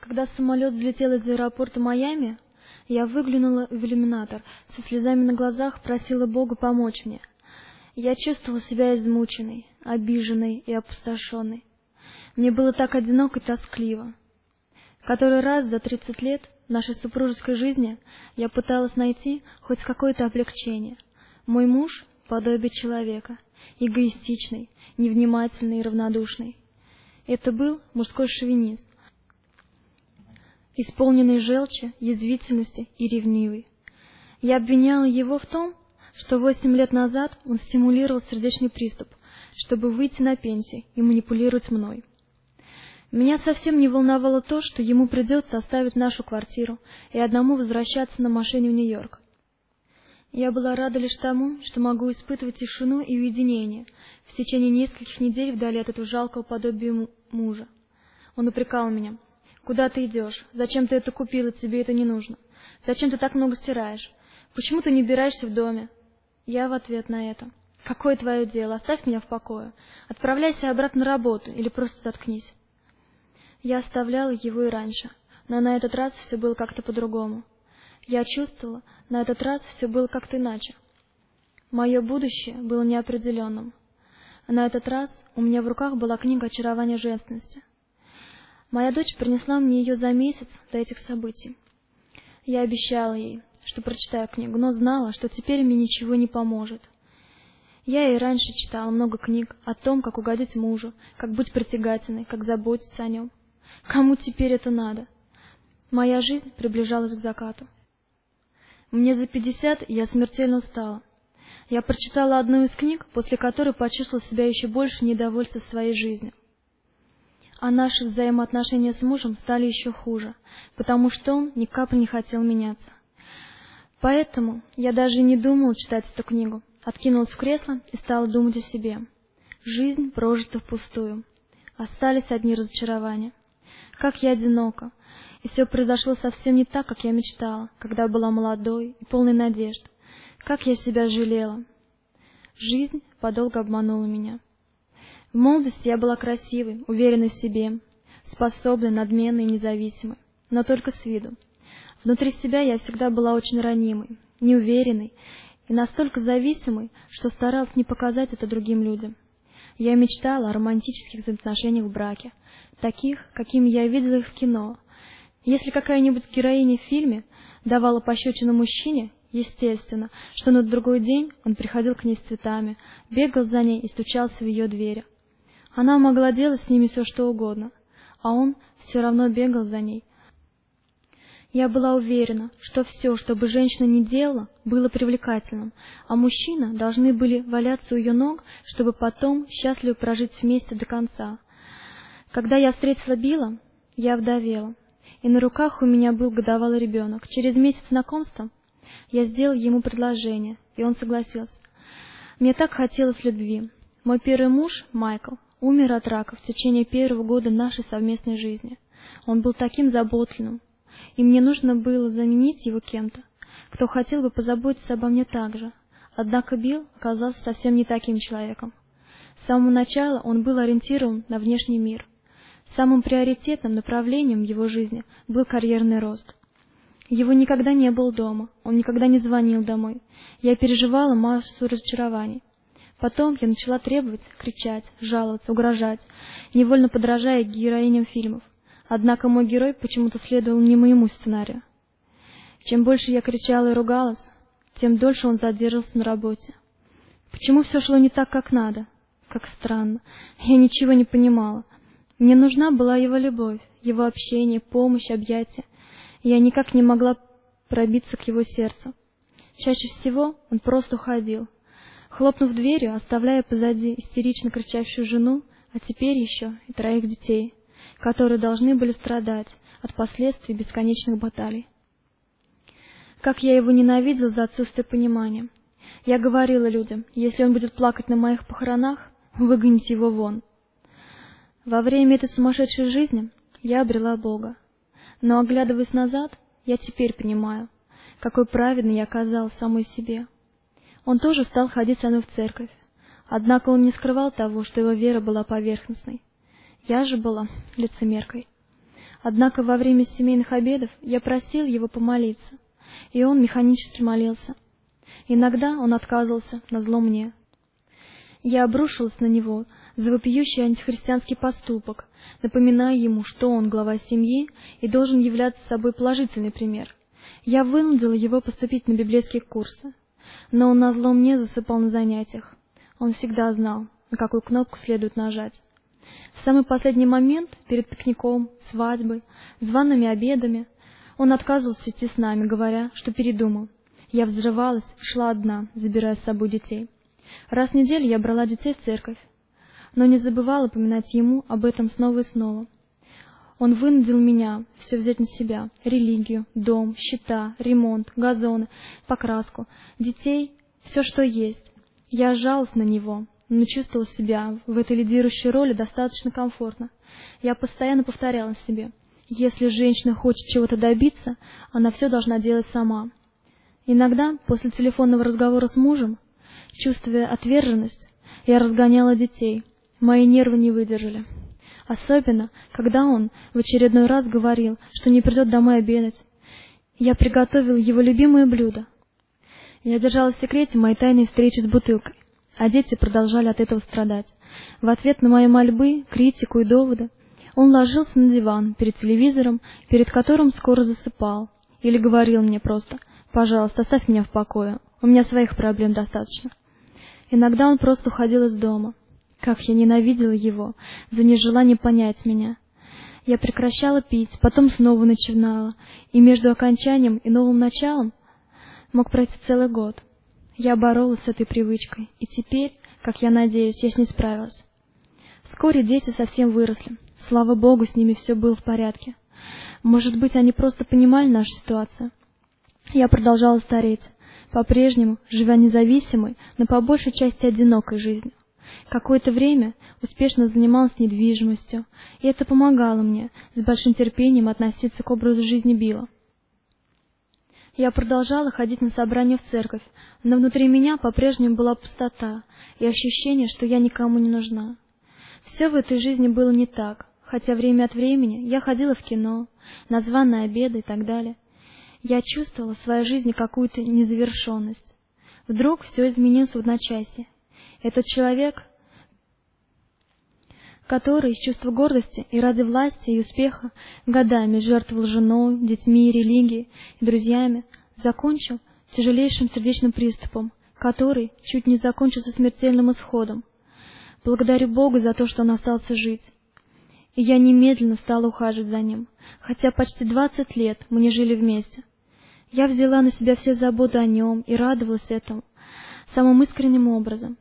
Когда самолет взлетел из аэропорта Майами, я выглянула в иллюминатор, со слезами на глазах просила Бога помочь мне. Я чувствовала себя измученной, обиженной и опустошенной. Мне было так одиноко и тоскливо. Который раз за тридцать лет нашей супружеской жизни я пыталась найти хоть какое-то облегчение. Мой муж — подобие человека, эгоистичный, невнимательный и равнодушный. Это был мужской шовинист, исполненный желчи, язвительности и ревнивый. Я обвиняла его в том, что восемь лет назад он стимулировал сердечный приступ, чтобы выйти на пенсию и манипулировать мной. Меня совсем не волновало то, что ему придется оставить нашу квартиру и одному возвращаться на машине в Нью-Йорк. Я была рада лишь тому, что могу испытывать тишину и уединение в течение нескольких недель вдали от этого жалкого подобия мужа. Он упрекал меня — Куда ты идешь? Зачем ты это купила? Тебе это не нужно. Зачем ты так много стираешь? Почему ты не убираешься в доме? Я в ответ на это. Какое твое дело? Оставь меня в покое. Отправляйся обратно на работу или просто заткнись. Я оставляла его и раньше, но на этот раз все было как-то по-другому. Я чувствовала, на этот раз все было как-то иначе. Мое будущее было неопределенным. На этот раз у меня в руках была книга очарования женственности. Моя дочь принесла мне ее за месяц до этих событий. Я обещала ей, что прочитаю книгу, но знала, что теперь мне ничего не поможет. Я и раньше читала много книг о том, как угодить мужу, как быть притягательной, как заботиться о нем. Кому теперь это надо? Моя жизнь приближалась к закату. Мне за пятьдесят, я смертельно устала. Я прочитала одну из книг, после которой почувствовала себя еще больше недовольства своей жизнью а наши взаимоотношения с мужем стали еще хуже, потому что он ни капли не хотел меняться. Поэтому я даже не думала читать эту книгу, откинулась в кресло и стала думать о себе. Жизнь прожита впустую. Остались одни разочарования. Как я одинока. И все произошло совсем не так, как я мечтала, когда была молодой и полной надежд. Как я себя жалела. Жизнь подолго обманула меня. В молодости я была красивой, уверенной в себе, способной, надменной и независимой, но только с виду. Внутри себя я всегда была очень ранимой, неуверенной и настолько зависимой, что старалась не показать это другим людям. Я мечтала о романтических отношениях в браке, таких, какими я видела их в кино. Если какая-нибудь героиня в фильме давала пощечину мужчине, естественно, что на другой день он приходил к ней с цветами, бегал за ней и стучался в ее двери. Она могла делать с ними все, что угодно, а он все равно бегал за ней. Я была уверена, что все, что бы женщина ни делала, было привлекательным, а мужчина должны были валяться у ее ног, чтобы потом счастливо прожить вместе до конца. Когда я встретила Билла, я вдовела, и на руках у меня был годовалый ребенок. Через месяц знакомства я сделал ему предложение, и он согласился. Мне так хотелось любви. Мой первый муж, Майкл, умер от рака в течение первого года нашей совместной жизни. Он был таким заботливым, и мне нужно было заменить его кем-то, кто хотел бы позаботиться обо мне так же. Однако Билл оказался совсем не таким человеком. С самого начала он был ориентирован на внешний мир. Самым приоритетным направлением его жизни был карьерный рост. Его никогда не было дома, он никогда не звонил домой. Я переживала массу разочарований. Потом я начала требовать, кричать, жаловаться, угрожать, невольно подражая героиням фильмов. Однако мой герой почему-то следовал не моему сценарию. Чем больше я кричала и ругалась, тем дольше он задерживался на работе. Почему все шло не так, как надо? Как странно. Я ничего не понимала. Мне нужна была его любовь, его общение, помощь, объятия. Я никак не могла пробиться к его сердцу. Чаще всего он просто уходил, хлопнув дверью, оставляя позади истерично кричащую жену, а теперь еще и троих детей, которые должны были страдать от последствий бесконечных баталий. Как я его ненавидел за отсутствие понимания. Я говорила людям, если он будет плакать на моих похоронах, выгоните его вон. Во время этой сумасшедшей жизни я обрела Бога. Но, оглядываясь назад, я теперь понимаю, какой праведный я оказалась самой себе. Он тоже стал ходить со мной в церковь. Однако он не скрывал того, что его вера была поверхностной. Я же была лицемеркой. Однако во время семейных обедов я просил его помолиться, и он механически молился. Иногда он отказывался на зло мне. Я обрушилась на него за вопиющий антихристианский поступок, напоминая ему, что он глава семьи и должен являться собой положительный пример. Я вынудила его поступить на библейские курсы, но он назло мне засыпал на занятиях. Он всегда знал, на какую кнопку следует нажать. В самый последний момент, перед пикником, свадьбой, зваными обедами, он отказывался идти с нами, говоря, что передумал. Я взрывалась, шла одна, забирая с собой детей. Раз в неделю я брала детей в церковь, но не забывала упоминать ему об этом снова и снова. Он вынудил меня все взять на себя. Религию, дом, счета, ремонт, газоны, покраску, детей, все, что есть. Я жалась на него, но чувствовала себя в этой лидирующей роли достаточно комфортно. Я постоянно повторяла себе, если женщина хочет чего-то добиться, она все должна делать сама. Иногда, после телефонного разговора с мужем, чувствуя отверженность, я разгоняла детей. Мои нервы не выдержали. Особенно, когда он в очередной раз говорил, что не придет домой обедать. Я приготовил его любимое блюдо. Я держала в секрете мои тайные встречи с бутылкой, а дети продолжали от этого страдать. В ответ на мои мольбы, критику и доводы он ложился на диван перед телевизором, перед которым скоро засыпал, или говорил мне просто «Пожалуйста, оставь меня в покое, у меня своих проблем достаточно». Иногда он просто уходил из дома, как я ненавидела его за нежелание понять меня. Я прекращала пить, потом снова начинала, и между окончанием и новым началом мог пройти целый год. Я боролась с этой привычкой, и теперь, как я надеюсь, я с ней справилась. Вскоре дети совсем выросли. Слава Богу, с ними все было в порядке. Может быть, они просто понимали нашу ситуацию. Я продолжала стареть, по-прежнему живя независимой, но по большей части одинокой жизнью. Какое-то время успешно занималась недвижимостью, и это помогало мне с большим терпением относиться к образу жизни Билла. Я продолжала ходить на собрания в церковь, но внутри меня по-прежнему была пустота и ощущение, что я никому не нужна. Все в этой жизни было не так, хотя время от времени я ходила в кино, на званые обеды и так далее. Я чувствовала в своей жизни какую-то незавершенность. Вдруг все изменилось в одночасье, этот человек, который из чувства гордости и ради власти и успеха годами жертвовал женой, детьми, религией и друзьями, закончил тяжелейшим сердечным приступом, который чуть не закончился смертельным исходом. Благодарю Бога за то, что он остался жить. И я немедленно стала ухаживать за ним, хотя почти двадцать лет мы не жили вместе. Я взяла на себя все заботы о нем и радовалась этому самым искренним образом,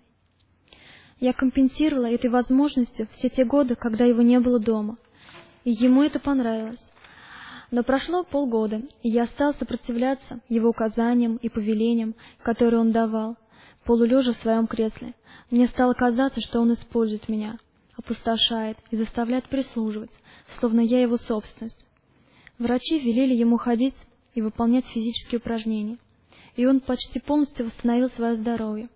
я компенсировала этой возможностью все те годы, когда его не было дома. И ему это понравилось. Но прошло полгода, и я стал сопротивляться его указаниям и повелениям, которые он давал, полулежа в своем кресле. Мне стало казаться, что он использует меня, опустошает и заставляет прислуживать, словно я его собственность. Врачи велели ему ходить и выполнять физические упражнения, и он почти полностью восстановил свое здоровье.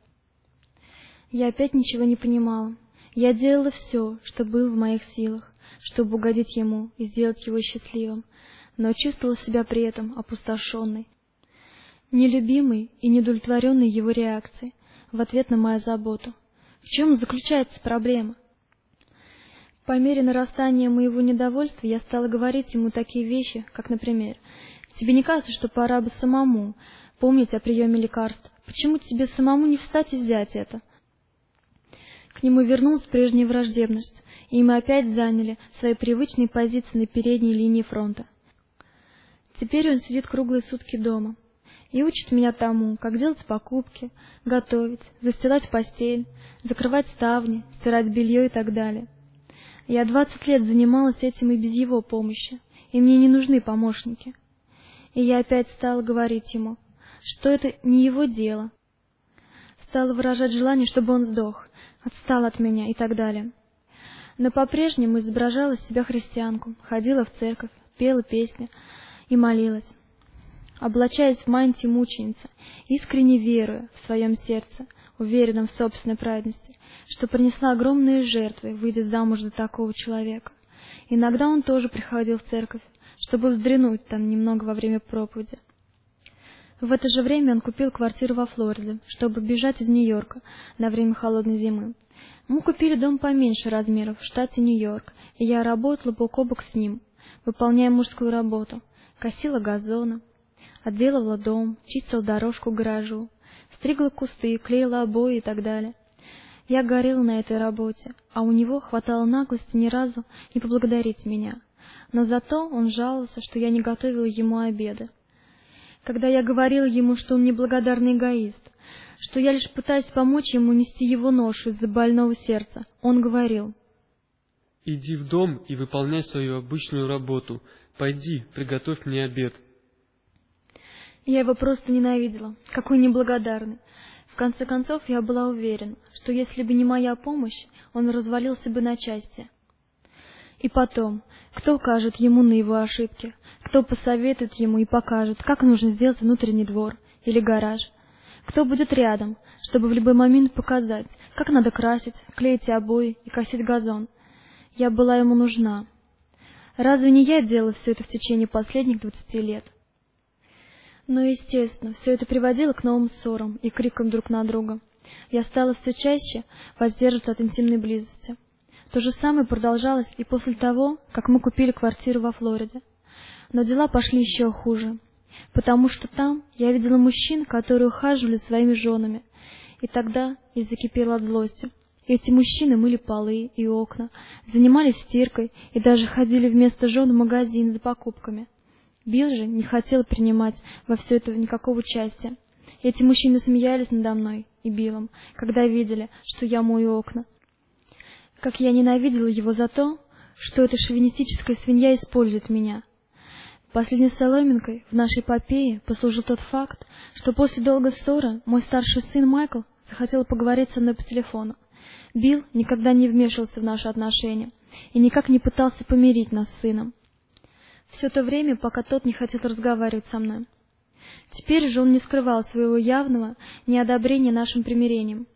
Я опять ничего не понимала. Я делала все, что было в моих силах, чтобы угодить ему и сделать его счастливым, но чувствовала себя при этом опустошенной, нелюбимой и недовлетворенной его реакцией в ответ на мою заботу. В чем заключается проблема? По мере нарастания моего недовольства я стала говорить ему такие вещи, как, например, «Тебе не кажется, что пора бы самому помнить о приеме лекарств? Почему тебе самому не встать и взять это?» К нему вернулась прежняя враждебность, и мы опять заняли свои привычные позиции на передней линии фронта. Теперь он сидит круглые сутки дома и учит меня тому, как делать покупки, готовить, застилать постель, закрывать ставни, стирать белье и так далее. Я двадцать лет занималась этим и без его помощи, и мне не нужны помощники. И я опять стала говорить ему, что это не его дело. Стала выражать желание, чтобы он сдох, отстал от меня и так далее. Но по-прежнему изображала себя христианку, ходила в церковь, пела песни и молилась. Облачаясь в мантии мученицы, искренне веруя в своем сердце, уверенном в собственной праведности, что принесла огромные жертвы, выйдя замуж за такого человека. Иногда он тоже приходил в церковь, чтобы вздремнуть там немного во время проповеди. В это же время он купил квартиру во Флориде, чтобы бежать из Нью-Йорка на время холодной зимы. Мы купили дом поменьше размеров в штате Нью-Йорк, и я работала бок о бок с ним, выполняя мужскую работу. Косила газоны, отделывала дом, чистила дорожку к гаражу, стригла кусты, клеила обои и так далее. Я горела на этой работе, а у него хватало наглости ни разу не поблагодарить меня. Но зато он жаловался, что я не готовила ему обеды. Когда я говорила ему, что он неблагодарный эгоист, что я лишь пытаюсь помочь ему нести его ношу из-за больного сердца, он говорил. «Иди в дом и выполняй свою обычную работу. Пойди, приготовь мне обед». Я его просто ненавидела. Какой неблагодарный. В конце концов, я была уверена, что если бы не моя помощь, он развалился бы на части. И потом, кто укажет ему на его ошибки? Кто посоветует ему и покажет, как нужно сделать внутренний двор или гараж? Кто будет рядом, чтобы в любой момент показать, как надо красить, клеить обои и косить газон? Я была ему нужна. Разве не я делала все это в течение последних двадцати лет? Но, естественно, все это приводило к новым ссорам и крикам друг на друга. Я стала все чаще воздерживаться от интимной близости. То же самое продолжалось и после того, как мы купили квартиру во Флориде. Но дела пошли еще хуже, потому что там я видела мужчин, которые ухаживали своими женами, и тогда я закипела от злости. Эти мужчины мыли полы и окна, занимались стиркой и даже ходили вместо жен в магазин за покупками. Билл же не хотел принимать во все это никакого участия. Эти мужчины смеялись надо мной и Биллом, когда видели, что я мою окна, как я ненавидела его за то, что эта шовинистическая свинья использует меня. Последней соломинкой в нашей эпопее послужил тот факт, что после долгой ссоры мой старший сын Майкл захотел поговорить со мной по телефону. Билл никогда не вмешивался в наши отношения и никак не пытался помирить нас с сыном. Все то время, пока тот не хотел разговаривать со мной. Теперь же он не скрывал своего явного неодобрения нашим примирением.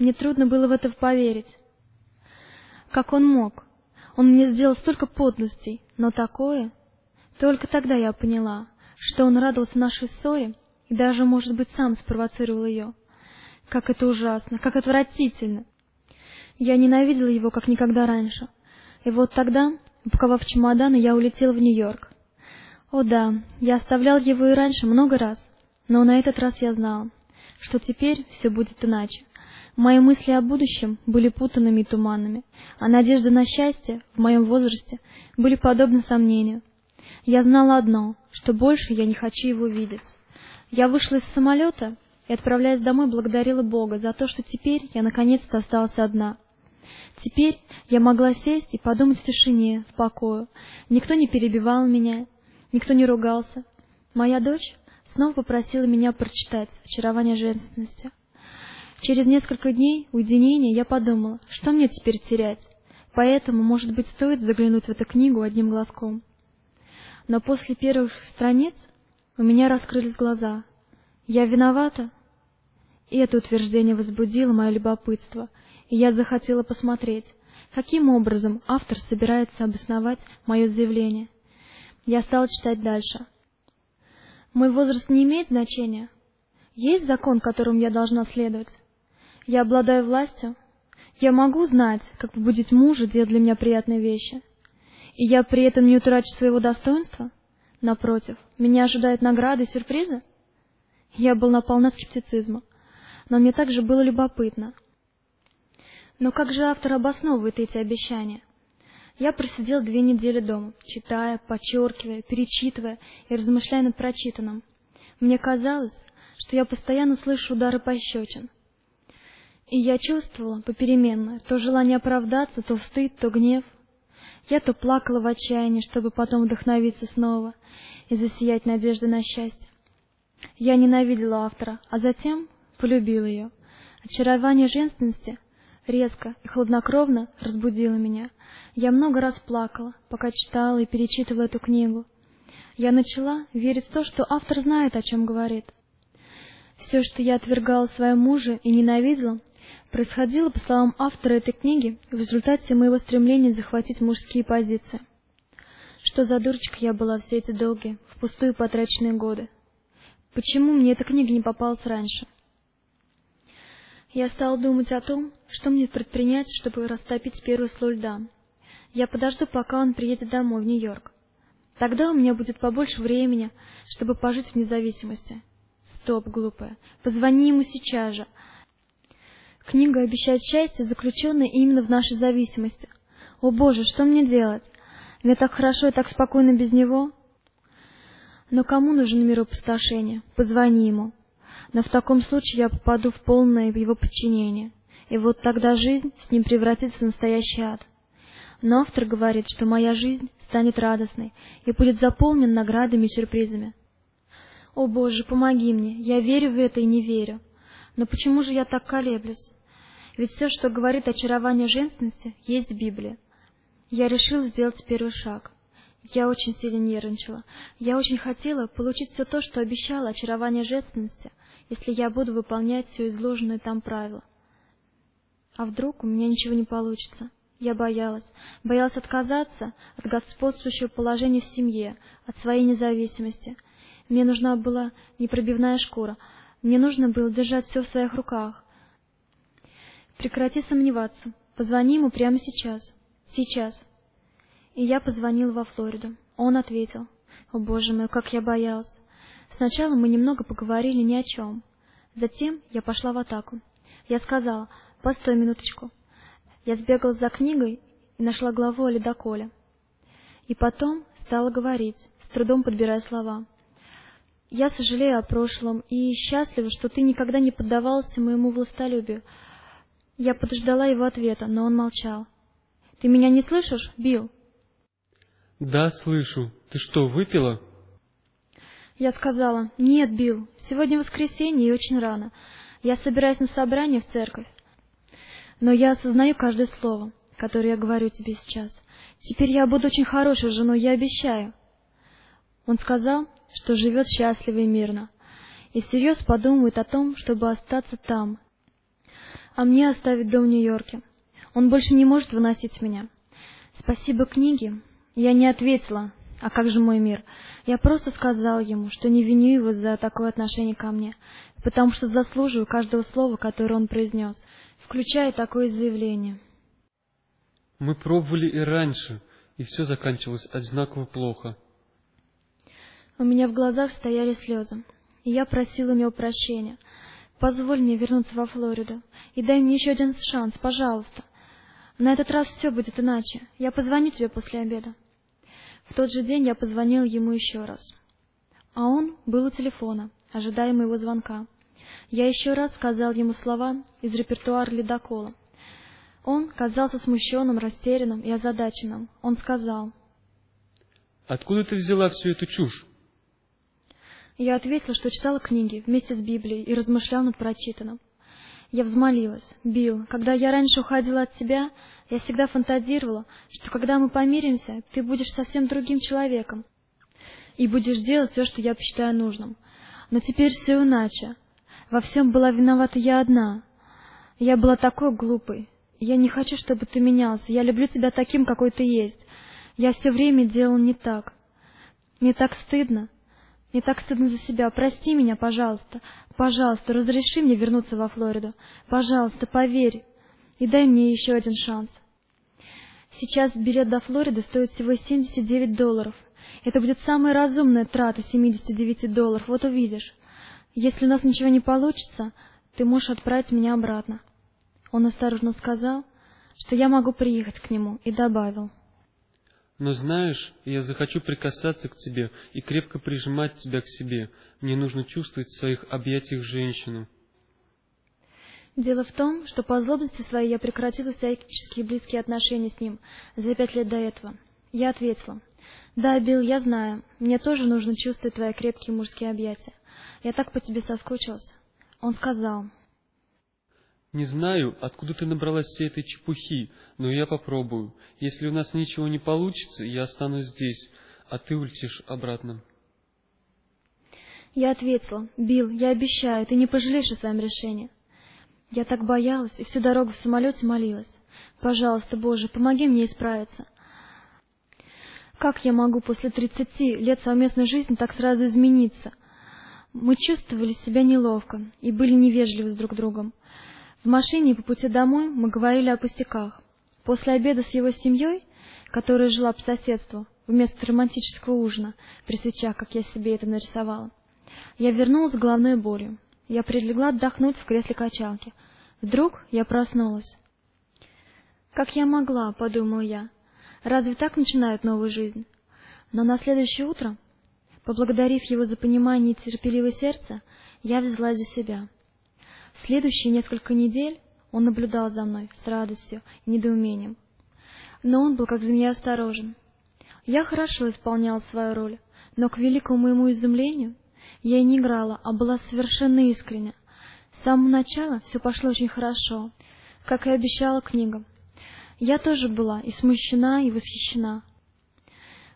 Мне трудно было в это поверить. Как он мог? Он мне сделал столько подлостей, но такое... Только тогда я поняла, что он радовался нашей ссоре и даже, может быть, сам спровоцировал ее. Как это ужасно, как отвратительно! Я ненавидела его, как никогда раньше. И вот тогда, упаковав чемоданы, я улетела в Нью-Йорк. О да, я оставлял его и раньше много раз, но на этот раз я знала, что теперь все будет иначе. Мои мысли о будущем были путанными и туманными, а надежды на счастье в моем возрасте были подобны сомнению. Я знала одно, что больше я не хочу его видеть. Я вышла из самолета и, отправляясь домой, благодарила Бога за то, что теперь я наконец-то осталась одна. Теперь я могла сесть и подумать в тишине, в покое. Никто не перебивал меня, никто не ругался. Моя дочь снова попросила меня прочитать «Очарование женственности». Через несколько дней уединения я подумала, что мне теперь терять, поэтому, может быть, стоит заглянуть в эту книгу одним глазком. Но после первых страниц у меня раскрылись глаза. Я виновата? И это утверждение возбудило мое любопытство, и я захотела посмотреть, каким образом автор собирается обосновать мое заявление. Я стала читать дальше. Мой возраст не имеет значения. Есть закон, которому я должна следовать. Я обладаю властью. Я могу знать, как побудить мужа делать для меня приятные вещи. И я при этом не утрачу своего достоинства? Напротив, меня ожидают награды и сюрпризы? Я был наполна скептицизма, но мне также было любопытно. Но как же автор обосновывает эти обещания? Я просидел две недели дома, читая, подчеркивая, перечитывая и размышляя над прочитанным. Мне казалось, что я постоянно слышу удары пощечин, и я чувствовала попеременно то желание оправдаться, то стыд, то гнев. Я то плакала в отчаянии, чтобы потом вдохновиться снова и засиять надеждой на счастье. Я ненавидела автора, а затем полюбила ее. Очарование женственности резко и хладнокровно разбудило меня. Я много раз плакала, пока читала и перечитывала эту книгу. Я начала верить в то, что автор знает, о чем говорит. Все, что я отвергала своему мужу и ненавидела, происходило, по словам автора этой книги, в результате моего стремления захватить мужские позиции. Что за дурочка я была все эти долгие, впустую потраченные годы? Почему мне эта книга не попалась раньше? Я стал думать о том, что мне предпринять, чтобы растопить первый слой льда. Я подожду, пока он приедет домой, в Нью-Йорк. Тогда у меня будет побольше времени, чтобы пожить в независимости. Стоп, глупая, позвони ему сейчас же. Книга обещает счастье, заключенное именно в нашей зависимости. О боже, что мне делать? Мне так хорошо и так спокойно без него. Но кому нужен мир опустошения? Позвони ему. Но в таком случае я попаду в полное его подчинение. И вот тогда жизнь с ним превратится в настоящий ад. Но автор говорит, что моя жизнь станет радостной и будет заполнена наградами и сюрпризами. О Боже, помоги мне, я верю в это и не верю. Но почему же я так колеблюсь? Ведь все, что говорит очарование женственности, есть в Библии. Я решил сделать первый шаг. Я очень сильно нервничала. Я очень хотела получить все то, что обещала очарование женственности, если я буду выполнять все изложенные там правила. А вдруг у меня ничего не получится? Я боялась. Боялась отказаться от господствующего положения в семье, от своей независимости. Мне нужна была непробивная шкура. Мне нужно было держать все в своих руках. Прекрати сомневаться. Позвони ему прямо сейчас. Сейчас. И я позвонил во Флориду. Он ответил. О, боже мой, как я боялась. Сначала мы немного поговорили ни о чем. Затем я пошла в атаку. Я сказала, постой минуточку. Я сбегала за книгой и нашла главу о ледоколе. И потом стала говорить, с трудом подбирая слова. Я сожалею о прошлом и счастлива, что ты никогда не поддавался моему властолюбию. Я подождала его ответа, но он молчал. Ты меня не слышишь, Билл? Да, слышу. Ты что, выпила? Я сказала, нет, Билл, сегодня воскресенье и очень рано. Я собираюсь на собрание в церковь. Но я осознаю каждое слово, которое я говорю тебе сейчас. Теперь я буду очень хорошей женой, я обещаю. Он сказал, что живет счастливо и мирно, и всерьез подумывает о том, чтобы остаться там, а мне оставить дом в Нью-Йорке. Он больше не может выносить меня. Спасибо книге. Я не ответила, а как же мой мир? Я просто сказала ему, что не виню его за такое отношение ко мне, потому что заслуживаю каждого слова, которое он произнес, включая такое заявление. Мы пробовали и раньше, и все заканчивалось одинаково плохо. У меня в глазах стояли слезы, и я просила у него прощения. Позволь мне вернуться во Флориду и дай мне еще один шанс, пожалуйста. На этот раз все будет иначе. Я позвоню тебе после обеда. В тот же день я позвонил ему еще раз. А он был у телефона, ожидая моего звонка. Я еще раз сказал ему слова из репертуара ледокола. Он казался смущенным, растерянным и озадаченным. Он сказал. «Откуда ты взяла всю эту чушь?» Я ответила, что читала книги вместе с Библией и размышлял над прочитанным. Я взмолилась. Билл, когда я раньше уходила от тебя, я всегда фантазировала, что когда мы помиримся, ты будешь совсем другим человеком и будешь делать все, что я посчитаю нужным. Но теперь все иначе. Во всем была виновата я одна. Я была такой глупой. Я не хочу, чтобы ты менялся. Я люблю тебя таким, какой ты есть. Я все время делал не так. Мне так стыдно. Мне так стыдно за себя. Прости меня, пожалуйста. Пожалуйста, разреши мне вернуться во Флориду. Пожалуйста, поверь. И дай мне еще один шанс. Сейчас билет до Флориды стоит всего 79 долларов. Это будет самая разумная трата 79 долларов, вот увидишь. Если у нас ничего не получится, ты можешь отправить меня обратно. Он осторожно сказал, что я могу приехать к нему, и добавил. Но знаешь, я захочу прикасаться к тебе и крепко прижимать тебя к себе. Мне нужно чувствовать в своих объятиях женщину. Дело в том, что по злобности своей я прекратила всяческие близкие отношения с ним за пять лет до этого. Я ответила. «Да, Билл, я знаю. Мне тоже нужно чувствовать твои крепкие мужские объятия. Я так по тебе соскучилась». Он сказал. Не знаю, откуда ты набралась всей этой чепухи, но я попробую. Если у нас ничего не получится, я останусь здесь, а ты улетишь обратно. Я ответила, Билл, я обещаю, ты не пожалеешь о своем решении. Я так боялась и всю дорогу в самолете молилась. Пожалуйста, Боже, помоги мне исправиться. Как я могу после тридцати лет совместной жизни так сразу измениться? Мы чувствовали себя неловко и были невежливы с друг другом. В машине по пути домой мы говорили о пустяках. После обеда с его семьей, которая жила по соседству, вместо романтического ужина, при свечах, как я себе это нарисовала, я вернулась с головной болью. Я прилегла отдохнуть в кресле качалки. Вдруг я проснулась. «Как я могла?» — подумала я. «Разве так начинают новую жизнь?» Но на следующее утро, поблагодарив его за понимание и терпеливое сердце, я взялась за себя. Следующие несколько недель он наблюдал за мной с радостью и недоумением. Но он был как змея осторожен. Я хорошо исполняла свою роль, но к великому моему изумлению я не играла, а была совершенно искренне. С самого начала все пошло очень хорошо, как и обещала книга. Я тоже была и смущена, и восхищена.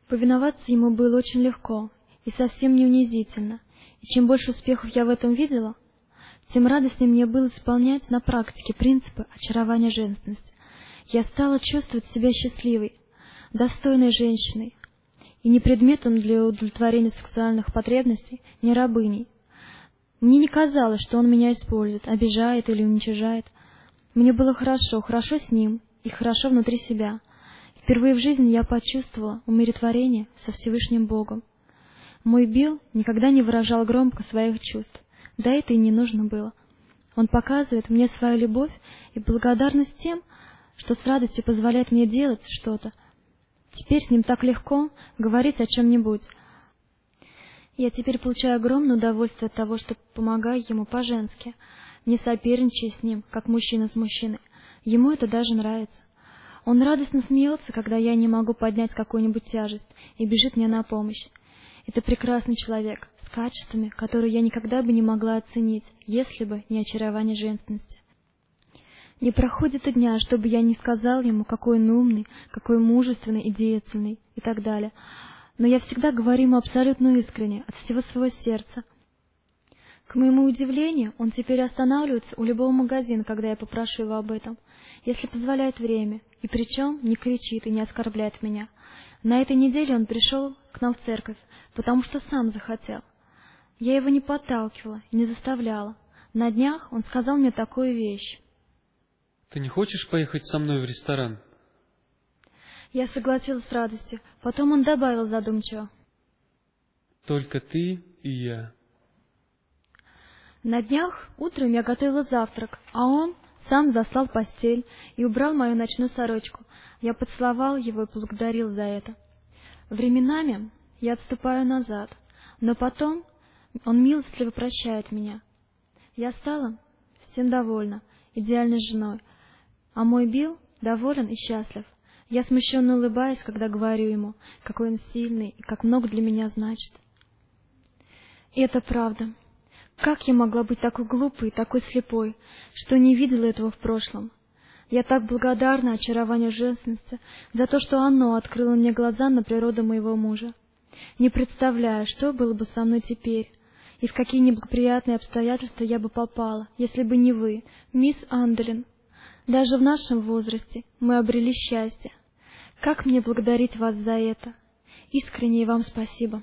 Повиноваться ему было очень легко и совсем не унизительно, и чем больше успехов я в этом видела, тем радостнее мне было исполнять на практике принципы очарования женственности. Я стала чувствовать себя счастливой, достойной женщиной, и не предметом для удовлетворения сексуальных потребностей, не рабыней. Мне не казалось, что он меня использует, обижает или уничижает. Мне было хорошо, хорошо с ним и хорошо внутри себя. Впервые в жизни я почувствовала умиротворение со Всевышним Богом. Мой Билл никогда не выражал громко своих чувств, да это и не нужно было. Он показывает мне свою любовь и благодарность тем, что с радостью позволяет мне делать что-то, Теперь с ним так легко говорить о чем-нибудь. Я теперь получаю огромное удовольствие от того, что помогаю ему по-женски, не соперничая с ним, как мужчина с мужчиной. Ему это даже нравится. Он радостно смеется, когда я не могу поднять какую-нибудь тяжесть, и бежит мне на помощь. Это прекрасный человек, качествами, которые я никогда бы не могла оценить, если бы не очарование женственности. Не проходит и дня, чтобы я не сказал ему, какой он умный, какой мужественный и деятельный и так далее. Но я всегда говорю ему абсолютно искренне, от всего своего сердца. К моему удивлению, он теперь останавливается у любого магазина, когда я попрошу его об этом, если позволяет время, и причем не кричит и не оскорбляет меня. На этой неделе он пришел к нам в церковь, потому что сам захотел. Я его не подталкивала не заставляла. На днях он сказал мне такую вещь. Ты не хочешь поехать со мной в ресторан? Я согласилась с радостью. Потом он добавил задумчиво. Только ты и я. На днях утром я готовила завтрак, а он сам заслал постель и убрал мою ночную сорочку. Я поцеловал его и благодарил за это. Временами я отступаю назад, но потом он милостливо прощает меня. Я стала всем довольна, идеальной женой, а мой Билл доволен и счастлив. Я смущенно улыбаюсь, когда говорю ему, какой он сильный и как много для меня значит. И это правда. Как я могла быть такой глупой и такой слепой, что не видела этого в прошлом? Я так благодарна очарованию женственности за то, что оно открыло мне глаза на природу моего мужа. Не представляю, что было бы со мной теперь, и в какие неблагоприятные обстоятельства я бы попала, если бы не вы, мисс Анделин, даже в нашем возрасте мы обрели счастье. Как мне благодарить вас за это? Искренне вам спасибо.